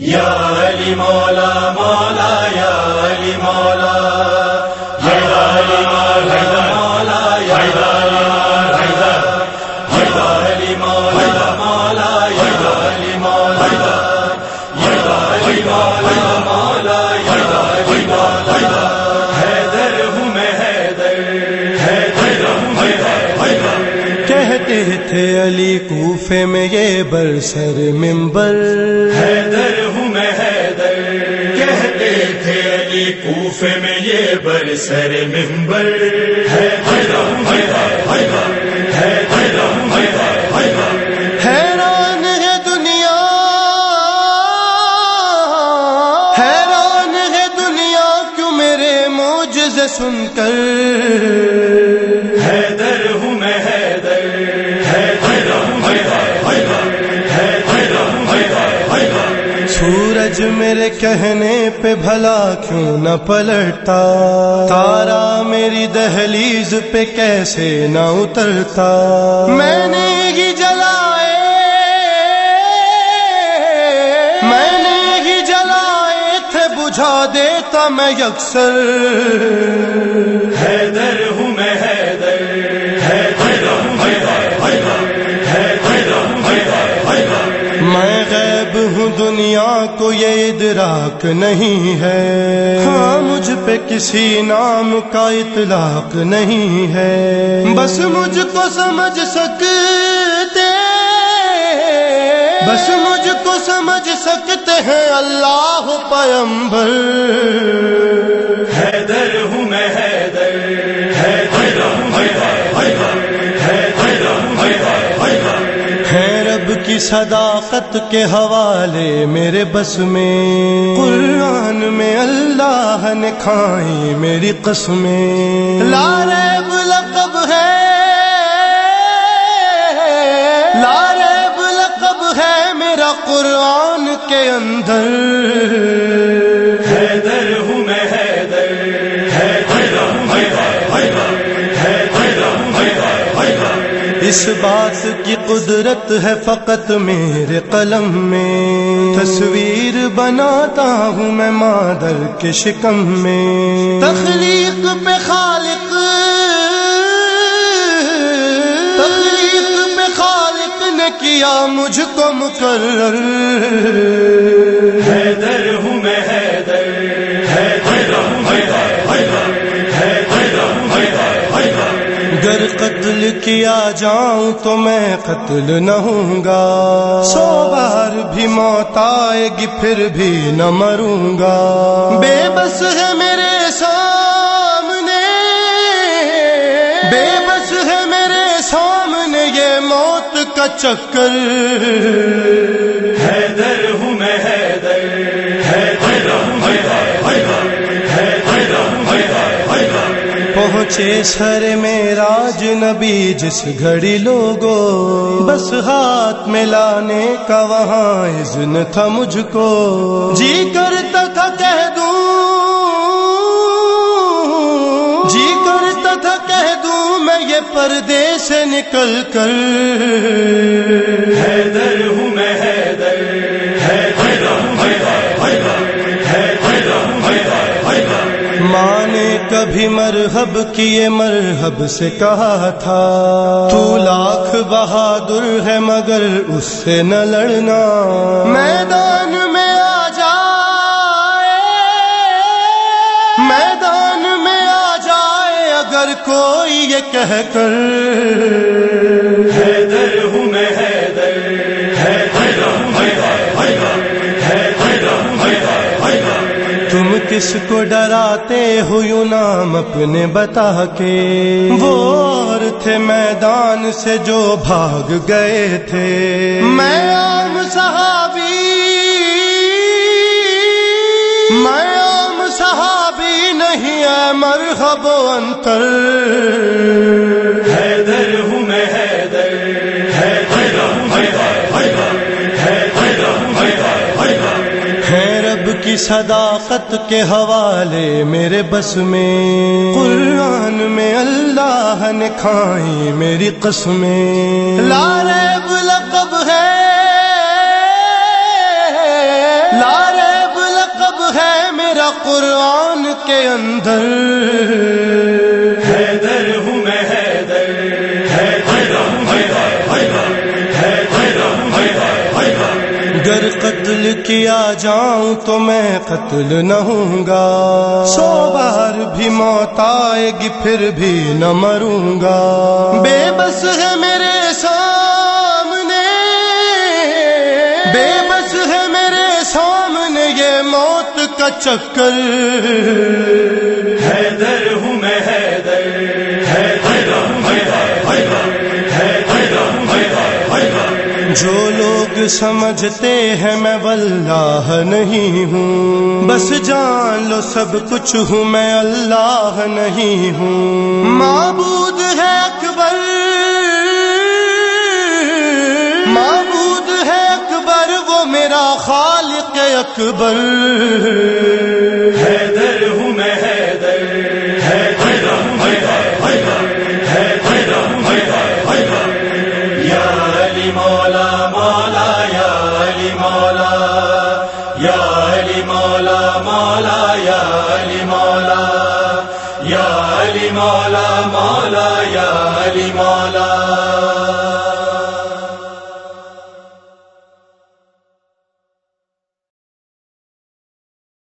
یا علی مولا مولا یا علی مولا. کہتے تھے علی کوفے میں یہ برسر ممبر حیدر ہوں میں حیدر۔ کہتے تھے علی کوفے میں یہ برسر ممبر حیران ہے دنیا۔ حیران ہے دنیا کیوں میرے موجز سن کر؟ سورج میرے کہنے پہ بھلا کیوں نہ پلٹتا تارا میری دہلیز پہ کیسے نہ اترتا؟ میں نے ہی جلائے، میں نے ہی جلائے، تھے بجھا دیتا میں یکسر۔ حیدر کو یہ ادراک نہیں ہے۔ ہاں مجھ پہ کسی نام کا اطلاق نہیں ہے۔ بس مجھ کو سمجھ سکتے بس مجھ کو سمجھ سکتے ہیں، اللہ پیمبر حیدر ہوں میں صداقت کے حوالے میرے بس میں۔ قرآن میں اللہ نے کھائی میری قسمیں۔ لاریب لقب ہے۔ لاریب لقب ہے میرا قرآن کے اندر۔ اس بات کی قدرت ہے فقط میرے قلم میں۔ تصویر بناتا ہوں میں مادر کے شکم میں۔ تخلیق پہ خالق۔ تخلیق پہ خالق نے کیا مجھ کو مقرر۔ حیدر گر قتل کیا جاؤں تو میں قتل نہ ہوں گا۔ سو بار بھی موت آئے گی، پھر بھی نہ مروں گا۔ بے بس ہے میرے سامنے۔ بے بس ہے میرے سامنے یہ موت کا چکر۔ پہنچے سر میں راج نبی، جس گھڑی لوگو، بس ہاتھ میں لانے کا وہاں اذن تھا مجھ کو۔ جی کرتا تھا کہہ دوں جی کرتا تھا کہہ دوں، میں یہ پردے سے نکل کر۔ حیدر ہوں میں حیدر کبھی مرحب کیے مرحب سے کہا تھا۔ تو لاکھ بہادر ہے مگر اس سے نہ لڑنا۔ میدان میں آ جائے۔ میدان میں آ جائے اگر کوئی یہ کہہ کر۔ تم کس کو ڈراتے ہو یوں نام اپنے بتا کے؟ وہ اور تھے میدان سے جو بھاگ گئے تھے۔ میں عام صحابی، میں عام صحابی نہیں ہے مرحب و انتر۔ صداقت کے حوالے میرے بس میں۔ قرآن میں اللہ نے کھائی میری قسمیں۔ لارے بلقب ہے۔ لارے بلقب ہے میرا قرآن کے اندر۔ کیا جاؤں تو میں قتل نہ ہوں گا۔ سو بار بھی موت آئے گی، پھر بھی نہ مروں گا۔ بے بس ہے میرے سامنے۔ بے بس ہے میرے سامنے یہ موت کا چکر۔ جو لوگ سمجھتے ہیں میں واللہ نہیں ہوں، بس جان لو سب کچھ ہوں میں اللہ نہیں ہوں۔ معبود ہے اکبر، معبود ہے اکبر، وہ میرا خالق اکبر۔ علی مولا مولا یا علی مولا۔